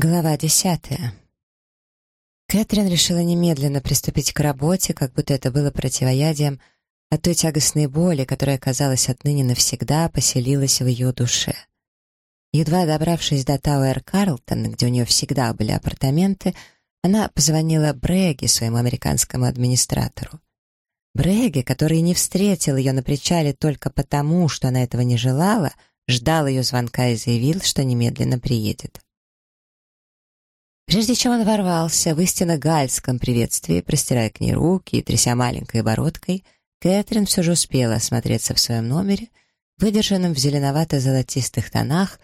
Глава десятая. Кэтрин решила немедленно приступить к работе, как будто это было противоядием от той тягостной боли, которая, казалось, отныне навсегда поселилась в ее душе. Едва добравшись до Тауэр Карлтон, где у нее всегда были апартаменты, она позвонила Брэги, своему американскому администратору. Брэги, который не встретил ее на причале только потому, что она этого не желала, ждал ее звонка и заявил, что немедленно приедет. Прежде чем он ворвался в истинно гальском приветствии, простирая к ней руки и тряся маленькой бородкой, Кэтрин все же успела осмотреться в своем номере, выдержанном в зеленовато-золотистых тонах,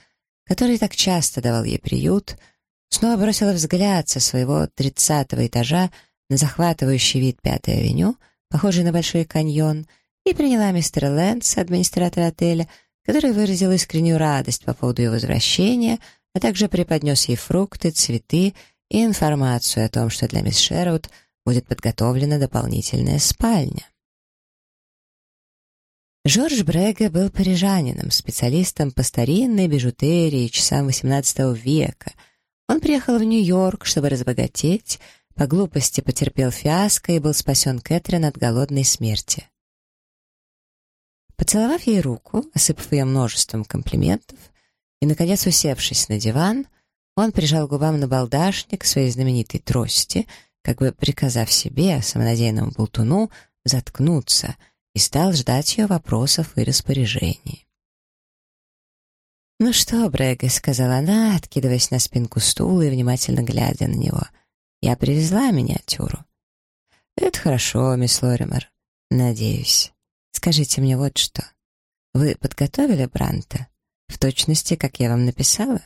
который так часто давал ей приют, снова бросила взгляд со своего тридцатого этажа на захватывающий вид Пятой авеню, похожий на Большой каньон, и приняла мистера Лэнса, администратора отеля, который выразил искреннюю радость по поводу ее возвращения — а также преподнес ей фрукты, цветы и информацию о том, что для мисс Шервуд будет подготовлена дополнительная спальня. Жорж Брега был парижанином, специалистом по старинной бижутерии часам XVIII века. Он приехал в Нью-Йорк, чтобы разбогатеть, по глупости потерпел фиаско и был спасен Кэтрин от голодной смерти. Поцеловав ей руку, осыпав ее множеством комплиментов, и, наконец, усевшись на диван, он прижал губам на балдашник своей знаменитой трости, как бы приказав себе, самонадеянному болтуну, заткнуться, и стал ждать ее вопросов и распоряжений. «Ну что, Брэга», — сказала она, откидываясь на спинку стула и внимательно глядя на него, — «я привезла миниатюру». «Это хорошо, мисс Лоример. Надеюсь. Скажите мне вот что. Вы подготовили Бранта?» В точности, как я вам написала?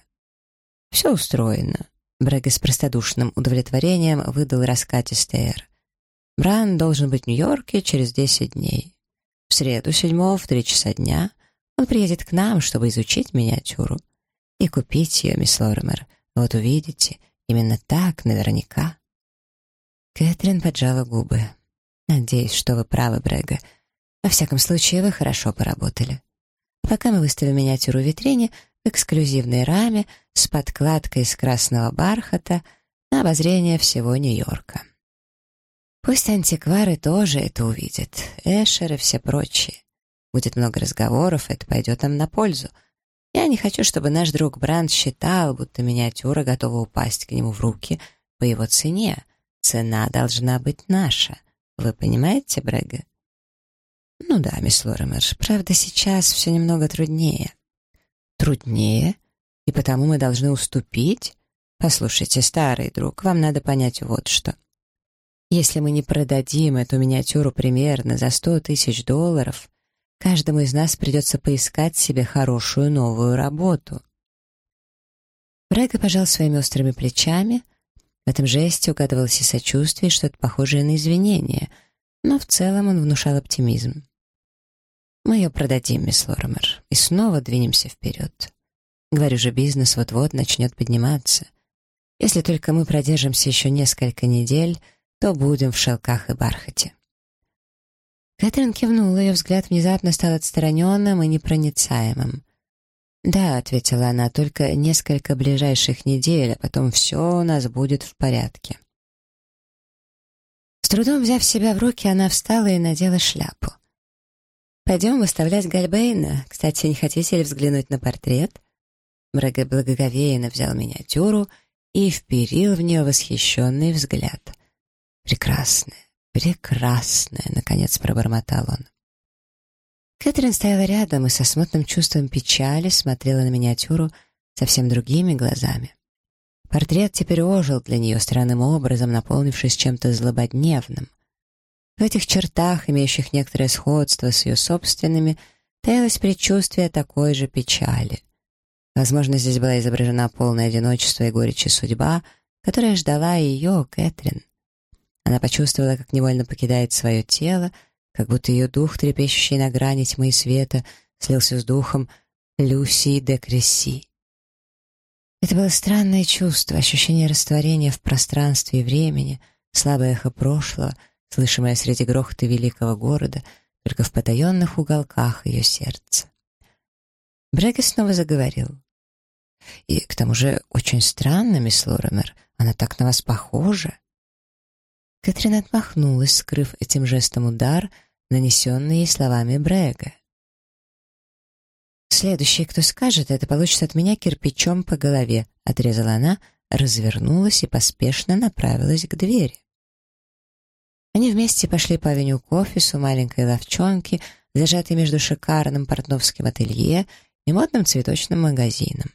Все устроено. Брэга с простодушным удовлетворением выдал раскатистый эр. Бран должен быть в Нью-Йорке через десять дней. В среду седьмого в три часа дня он приедет к нам, чтобы изучить миниатюру и купить ее, мисс Лоример. Вот увидите, именно так, наверняка. Кэтрин поджала губы. «Надеюсь, что вы правы, Брэга. Во всяком случае, вы хорошо поработали пока мы выставим миниатюру в витрине в эксклюзивной раме с подкладкой из красного бархата на обозрение всего Нью-Йорка. Пусть антиквары тоже это увидят, Эшер и все прочие. Будет много разговоров, это пойдет нам на пользу. Я не хочу, чтобы наш друг Бранд считал, будто миниатюра готова упасть к нему в руки по его цене. Цена должна быть наша. Вы понимаете, Брэга? «Ну да, мисс Лоремер, правда, сейчас все немного труднее». «Труднее? И потому мы должны уступить? Послушайте, старый друг, вам надо понять вот что. Если мы не продадим эту миниатюру примерно за сто тысяч долларов, каждому из нас придется поискать себе хорошую новую работу». Брэга пожал своими острыми плечами. В этом жесте угадывалось и сочувствие, что-то похожее на извинение, но в целом он внушал оптимизм. Мы ее продадим, мисс Лоремер, и снова двинемся вперед. Говорю же, бизнес вот-вот начнет подниматься. Если только мы продержимся еще несколько недель, то будем в шелках и бархате. Кэтрин кивнула, ее взгляд внезапно стал отстраненным и непроницаемым. «Да», — ответила она, — «только несколько ближайших недель, а потом все у нас будет в порядке». С трудом взяв себя в руки, она встала и надела шляпу. «Пойдем выставлять Гальбейна. Кстати, не хотите ли взглянуть на портрет?» Брэга благоговейно взял миниатюру и вперил в нее восхищенный взгляд. «Прекрасная, прекрасная!» — наконец пробормотал он. Кэтрин стояла рядом и со смутным чувством печали смотрела на миниатюру совсем другими глазами. Портрет теперь ожил для нее странным образом, наполнившись чем-то злободневным. В этих чертах, имеющих некоторое сходство с ее собственными, таялось предчувствие такой же печали. Возможно, здесь была изображена полное одиночество и горечь судьба, которая ждала ее, Кэтрин. Она почувствовала, как невольно покидает свое тело, как будто ее дух, трепещущий на грани тьмы и света, слился с духом Люси де Кресси. Это было странное чувство, ощущение растворения в пространстве и времени, слабое эхо прошлого — слышимое среди грохота великого города, только в потаенных уголках ее сердца. Брега снова заговорил. И к тому же очень странно, мисс Лоремер, она так на вас похожа. Кэтрин отмахнулась, скрыв этим жестом удар, нанесенный ей словами Брэга. «Следующий, кто скажет, это получит от меня кирпичом по голове», — отрезала она, развернулась и поспешно направилась к двери. Они вместе пошли по авеню к офису маленькой ловчонки, зажатой между шикарным портновским ателье и модным цветочным магазином.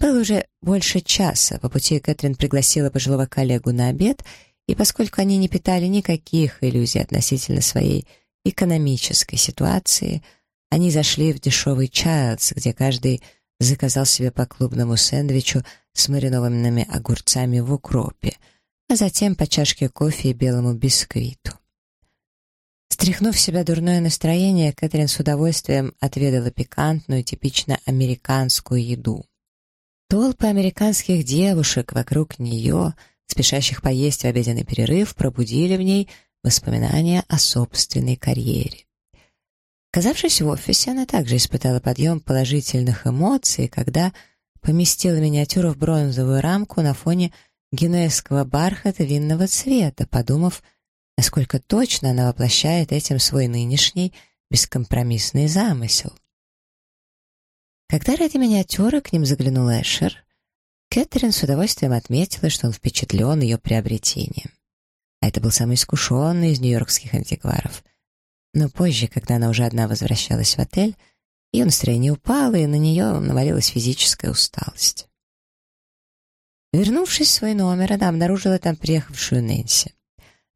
Было уже больше часа, по пути Кэтрин пригласила пожилого коллегу на обед, и поскольку они не питали никаких иллюзий относительно своей экономической ситуации, они зашли в дешевый Чайлдс, где каждый заказал себе по клубному сэндвичу с маринованными огурцами в укропе, а затем по чашке кофе и белому бисквиту. Стряхнув в себя дурное настроение, Кэтрин с удовольствием отведала пикантную, типично американскую еду. Толпы американских девушек вокруг нее, спешащих поесть в обеденный перерыв, пробудили в ней воспоминания о собственной карьере. Оказавшись в офисе, она также испытала подъем положительных эмоций, когда поместила миниатюру в бронзовую рамку на фоне генуэзского бархата винного цвета, подумав, насколько точно она воплощает этим свой нынешний бескомпромиссный замысел. Когда ради миниатюры к ним заглянул Эшер, Кэтрин с удовольствием отметила, что он впечатлен ее приобретением. А это был самый искушенный из нью-йоркских антикваров. Но позже, когда она уже одна возвращалась в отель, ее настроение упало, и на нее навалилась физическая усталость. Вернувшись в свой номер, она обнаружила там приехавшую Нэнси.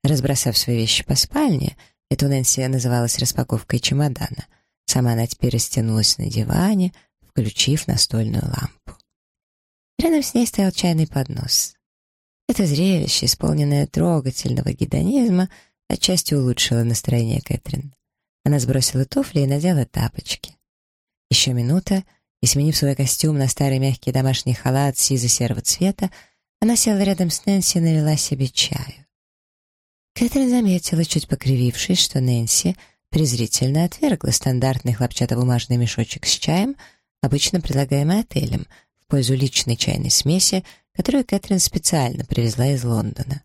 Разбросав свои вещи по спальне, эту Нэнси называлась распаковкой чемодана, сама она теперь растянулась на диване, включив настольную лампу. Рядом с ней стоял чайный поднос. Это зрелище, исполненное трогательного гедонизма, отчасти улучшило настроение Кэтрин. Она сбросила туфли и надела тапочки. Еще минута, и, сменив свой костюм на старый мягкий домашний халат сизо-серого цвета, она села рядом с Нэнси и налила себе чаю. Кэтрин заметила, чуть покривившись, что Нэнси презрительно отвергла стандартный хлопчатобумажный мешочек с чаем — обычно предлагаемый отелем, в пользу личной чайной смеси, которую Кэтрин специально привезла из Лондона.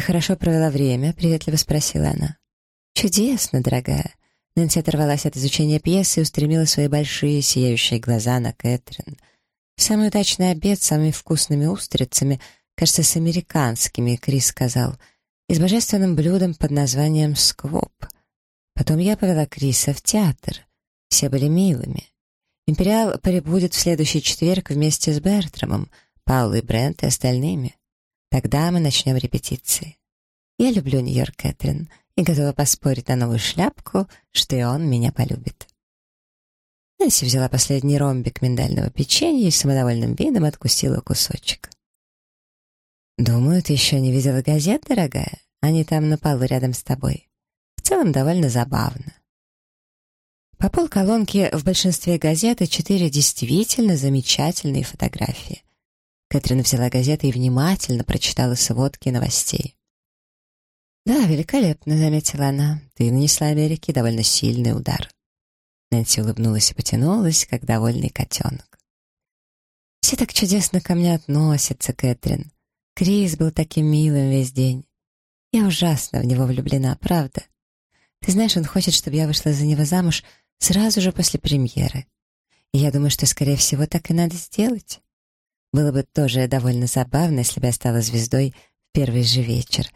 «Хорошо провела время?» — приветливо спросила она. «Чудесно, дорогая». Нэнси оторвалась от изучения пьесы и устремила свои большие сияющие глаза на Кэтрин. «Самый удачный обед с самыми вкусными устрицами, кажется, с американскими», — Крис сказал, «и с божественным блюдом под названием «сквоп». Потом я повела Криса в театр. Все были милыми. Империал прибудет в следующий четверг вместе с Бертрамом, Паулой Брент и остальными. Тогда мы начнем репетиции. Я люблю Нью-Йорк, Кэтрин, и готова поспорить на новую шляпку, что и он меня полюбит. Нэнси взяла последний ромбик миндального печенья и самодовольным видом откусила кусочек. «Думаю, ты еще не видела газет, дорогая? Они там на полу рядом с тобой. В целом довольно забавно. По полколонки в большинстве газет и четыре действительно замечательные фотографии. Кэтрин взяла газеты и внимательно прочитала сводки новостей. «Да, великолепно», — заметила она. «Ты нанесла Америке довольно сильный удар». Нэнси улыбнулась и потянулась, как довольный котенок. «Все так чудесно ко мне относятся, Кэтрин. Крис был таким милым весь день. Я ужасно в него влюблена, правда. Ты знаешь, он хочет, чтобы я вышла за него замуж Сразу же после премьеры. И я думаю, что, скорее всего, так и надо сделать. Было бы тоже довольно забавно, если бы я стала звездой в первый же вечер.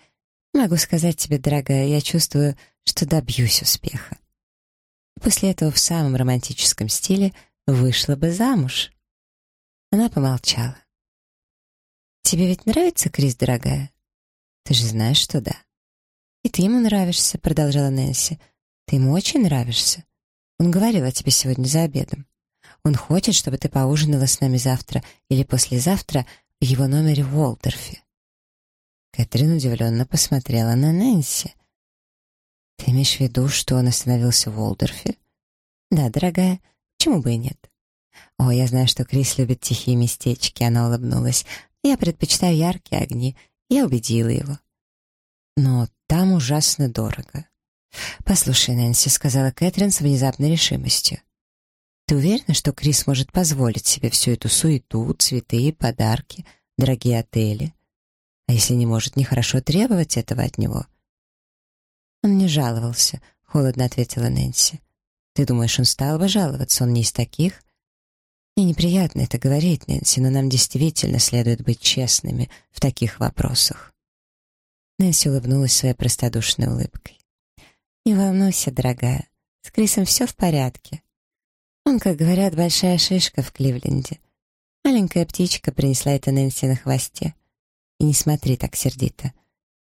Могу сказать тебе, дорогая, я чувствую, что добьюсь успеха. после этого в самом романтическом стиле вышла бы замуж. Она помолчала. «Тебе ведь нравится Крис, дорогая?» «Ты же знаешь, что да». «И ты ему нравишься», — продолжала Нэнси. «Ты ему очень нравишься. Он говорил о тебе сегодня за обедом. Он хочет, чтобы ты поужинала с нами завтра или послезавтра в его номере в Уолдорфе». Кэтрин удивленно посмотрела на Нэнси. «Ты имеешь в виду, что он остановился в Уолдорфе?» «Да, дорогая, почему бы и нет?» «О, я знаю, что Крис любит тихие местечки», — она улыбнулась. «Я предпочитаю яркие огни. Я убедила его». «Но там ужасно дорого». «Послушай, Нэнси», — сказала Кэтрин с внезапной решимостью. Ты уверена, что Крис может позволить себе всю эту суету, цветы, подарки, дорогие отели? А если не может, нехорошо требовать этого от него?» «Он не жаловался», — холодно ответила Нэнси. «Ты думаешь, он стал бы жаловаться? Он не из таких?» «Мне неприятно это говорить, Нэнси, но нам действительно следует быть честными в таких вопросах». Нэнси улыбнулась своей простодушной улыбкой. «Не волнуйся, дорогая, с Крисом все в порядке. Он, как говорят, большая шишка в Кливленде. Маленькая птичка принесла это Нэнси на хвосте. И не смотри так сердито.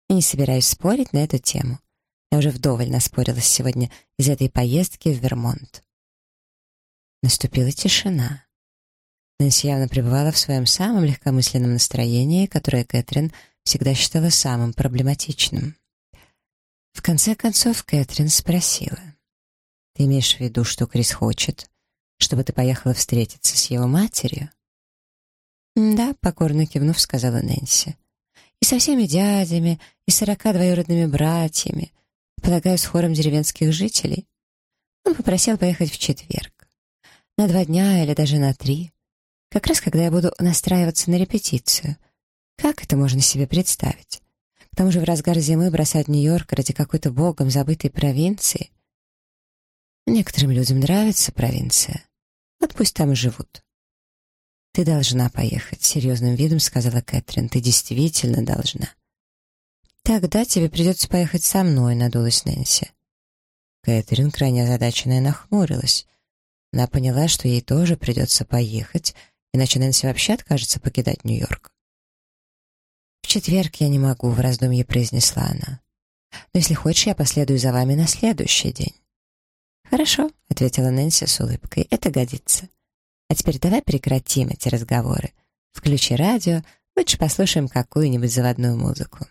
Я не собираюсь спорить на эту тему. Я уже вдоволь наспорилась сегодня из этой поездки в Вермонт. Наступила тишина. Нэнси явно пребывала в своем самом легкомысленном настроении, которое Кэтрин всегда считала самым проблематичным. В конце концов Кэтрин спросила. «Ты имеешь в виду, что Крис хочет, чтобы ты поехала встретиться с его матерью?» «Да», — покорно кивнув, сказала Нэнси. «И со всеми дядями, и сорока двоюродными братьями, полагаю, с хором деревенских жителей. Он попросил поехать в четверг. На два дня или даже на три. Как раз когда я буду настраиваться на репетицию. Как это можно себе представить? К тому же в разгар зимы бросать Нью-Йорк ради какой-то богом забытой провинции. Некоторым людям нравится провинция. Вот пусть там и живут. «Ты должна поехать», — серьезным видом сказала Кэтрин. «Ты действительно должна». «Тогда тебе придется поехать со мной», — надулась Нэнси. Кэтрин, крайне озадаченная, нахмурилась. Она поняла, что ей тоже придется поехать, иначе Нэнси вообще откажется покидать Нью-Йорк. «В четверг я не могу», — в раздумье произнесла она. «Но если хочешь, я последую за вами на следующий день». «Хорошо», — ответила Нэнси с улыбкой, — «это годится. А теперь давай прекратим эти разговоры. Включи радио, лучше послушаем какую-нибудь заводную музыку».